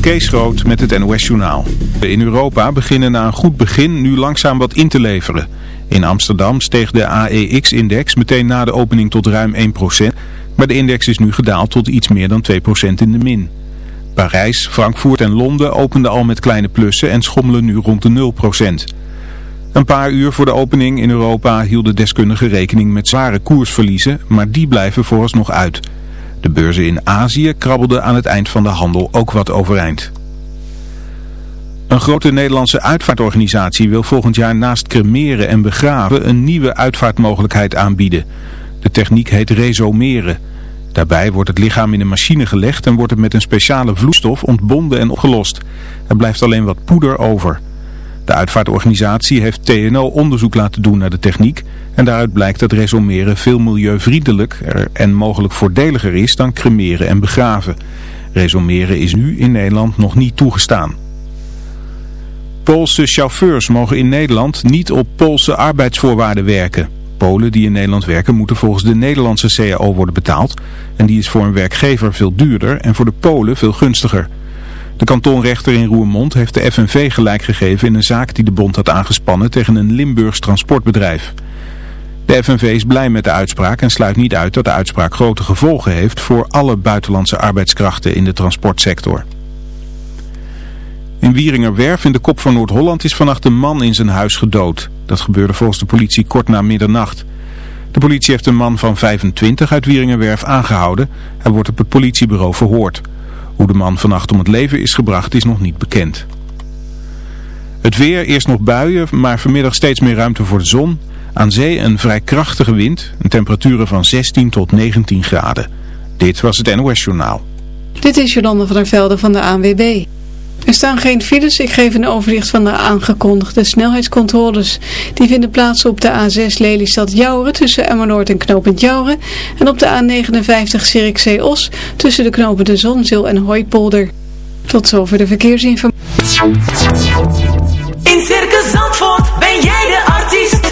Kees Groot met het NOS-journaal. In Europa beginnen na een goed begin nu langzaam wat in te leveren. In Amsterdam steeg de AEX-index meteen na de opening tot ruim 1%, maar de index is nu gedaald tot iets meer dan 2% in de min. Parijs, Frankfurt en Londen openden al met kleine plussen en schommelen nu rond de 0%. Een paar uur voor de opening in Europa hielden deskundigen rekening met zware koersverliezen, maar die blijven vooralsnog uit. De beurzen in Azië krabbelden aan het eind van de handel ook wat overeind. Een grote Nederlandse uitvaartorganisatie wil volgend jaar naast cremeren en begraven een nieuwe uitvaartmogelijkheid aanbieden. De techniek heet resomeren. Daarbij wordt het lichaam in een machine gelegd en wordt het met een speciale vloeistof ontbonden en opgelost. Er blijft alleen wat poeder over. De uitvaartorganisatie heeft TNO onderzoek laten doen naar de techniek en daaruit blijkt dat resomeren veel milieuvriendelijker en mogelijk voordeliger is dan cremeren en begraven. Resomeren is nu in Nederland nog niet toegestaan. Poolse chauffeurs mogen in Nederland niet op Poolse arbeidsvoorwaarden werken. Polen die in Nederland werken moeten volgens de Nederlandse CAO worden betaald. En die is voor een werkgever veel duurder en voor de Polen veel gunstiger. De kantonrechter in Roermond heeft de FNV gelijk gegeven in een zaak die de bond had aangespannen tegen een Limburgs transportbedrijf. De FNV is blij met de uitspraak en sluit niet uit dat de uitspraak grote gevolgen heeft voor alle buitenlandse arbeidskrachten in de transportsector. In Wieringerwerf in de kop van Noord-Holland is vannacht een man in zijn huis gedood. Dat gebeurde volgens de politie kort na middernacht. De politie heeft een man van 25 uit Wieringerwerf aangehouden. Hij wordt op het politiebureau verhoord. Hoe de man vannacht om het leven is gebracht is nog niet bekend. Het weer, eerst nog buien, maar vanmiddag steeds meer ruimte voor de zon. Aan zee een vrij krachtige wind, een temperaturen van 16 tot 19 graden. Dit was het NOS Journaal. Dit is Jolande van der Velde van de ANWB. Er staan geen files. Ik geef een overzicht van de aangekondigde snelheidscontroles. Die vinden plaats op de A6 Lelystad-Jouren tussen Emmernoord en Knopend Jouren. En op de A59 Zierikzee-Os tussen de knopen de Zonzeel en Hooipolder. Tot zover de verkeersinformatie. In Circus Zandvoort ben jij de artiest.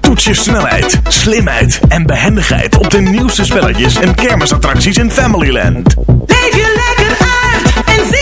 Toets je snelheid, slimheid en behendigheid op de nieuwste spelletjes en kermisattracties in Familyland. Leef je lekker uit en zie.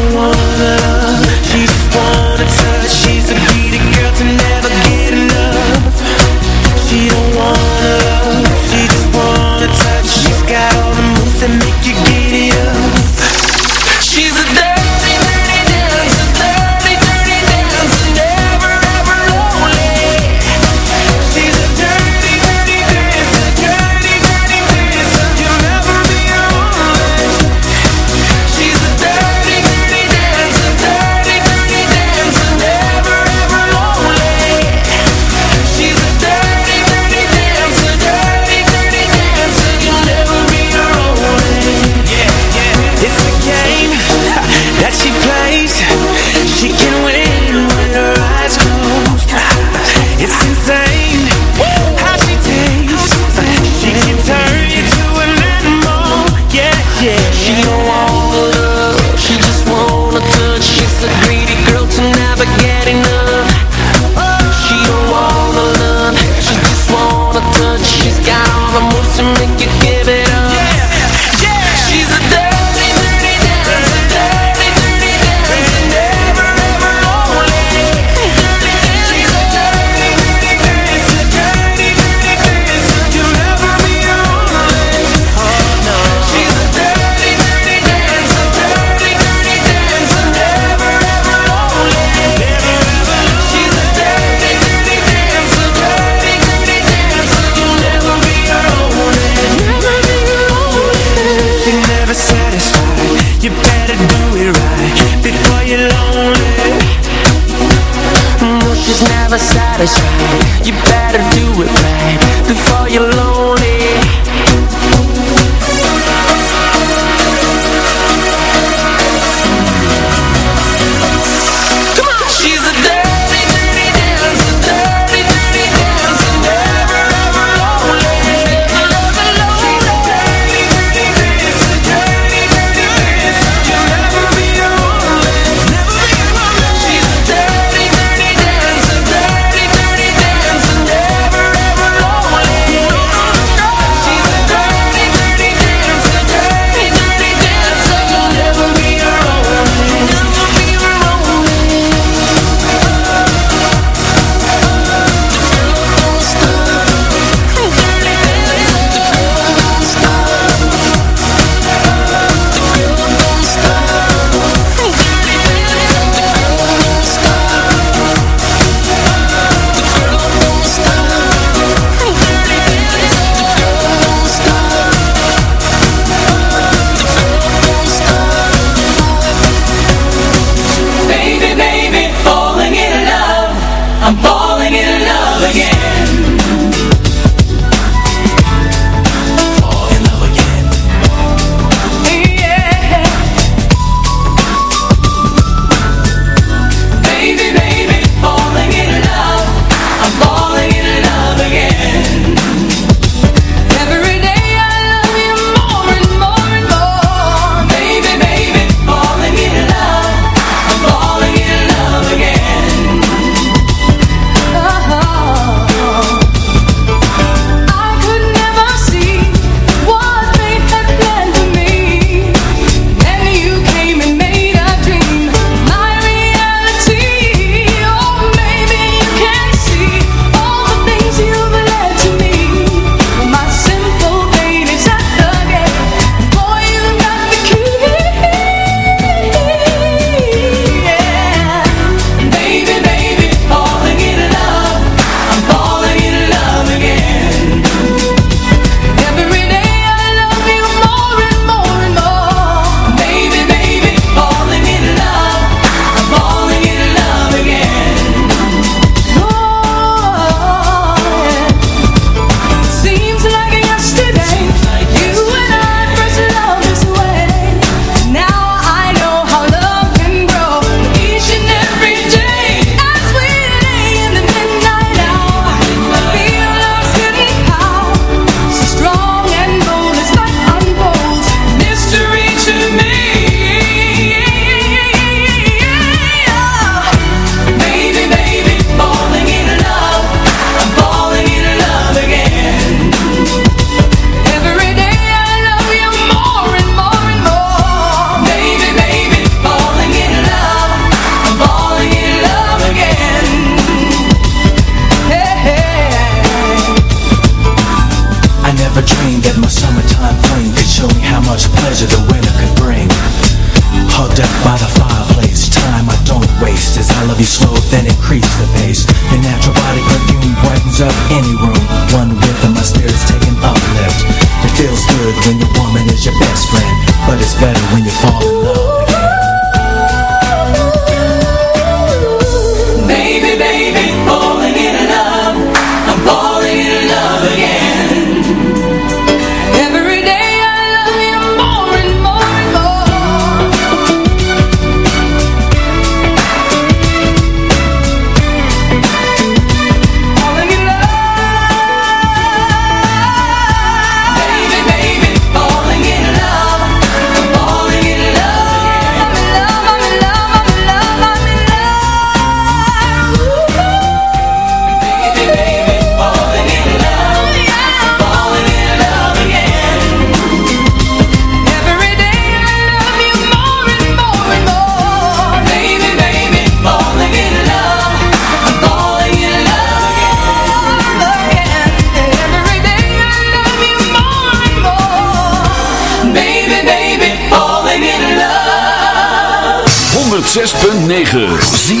106.9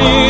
money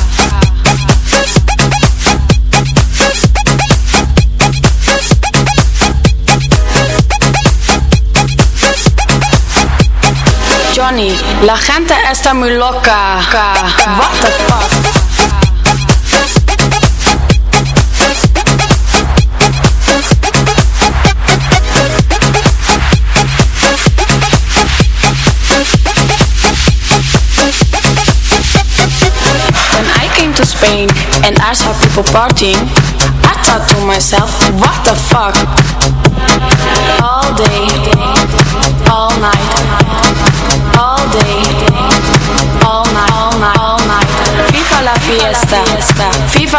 Johnny, la gente está muy loca. What the fuck? And I saw people partying, I thought to myself, what the fuck?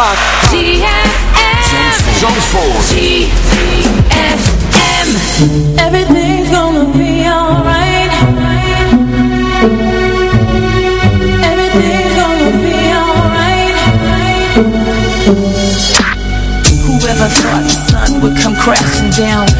What the fuck? Everything's gonna be alright. Everything's gonna be alright. Whoever thought the sun would come crashing down My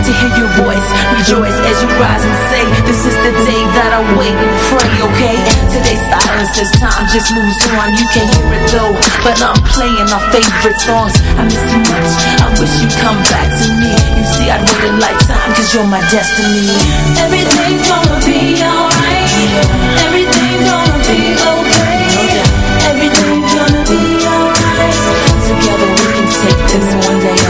gonna hear your my to hand rejoice as you rise and say, This is the day that I wait and pray, okay? Today's silence as time just moves on. You can hear it though, but I'm playing our favorite songs. I miss you much. I wish you'd come back to me. You see, I'd wait a lifetime, cause you're my destiny. Everything's gonna be alright. Everything's gonna be okay. Everything's gonna be alright. Together we can take this one day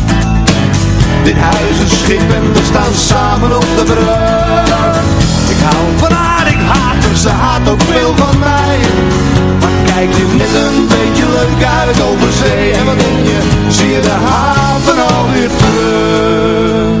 Dit huis is schip en we staan samen op de brug. Ik hou van haar, ik haat haar, ze haat ook veel van mij. Maar kijk je net een beetje leuk uit over zee? En wat denk je, zie je de haven alweer terug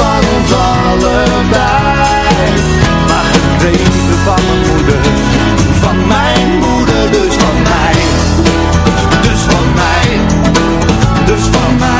van ons allebei Maar gekregen van mijn moeder Van mijn moeder, dus van mij. Dus van mij Dus van mij